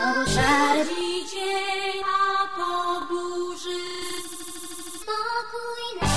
Szarpicie na podburzy spokój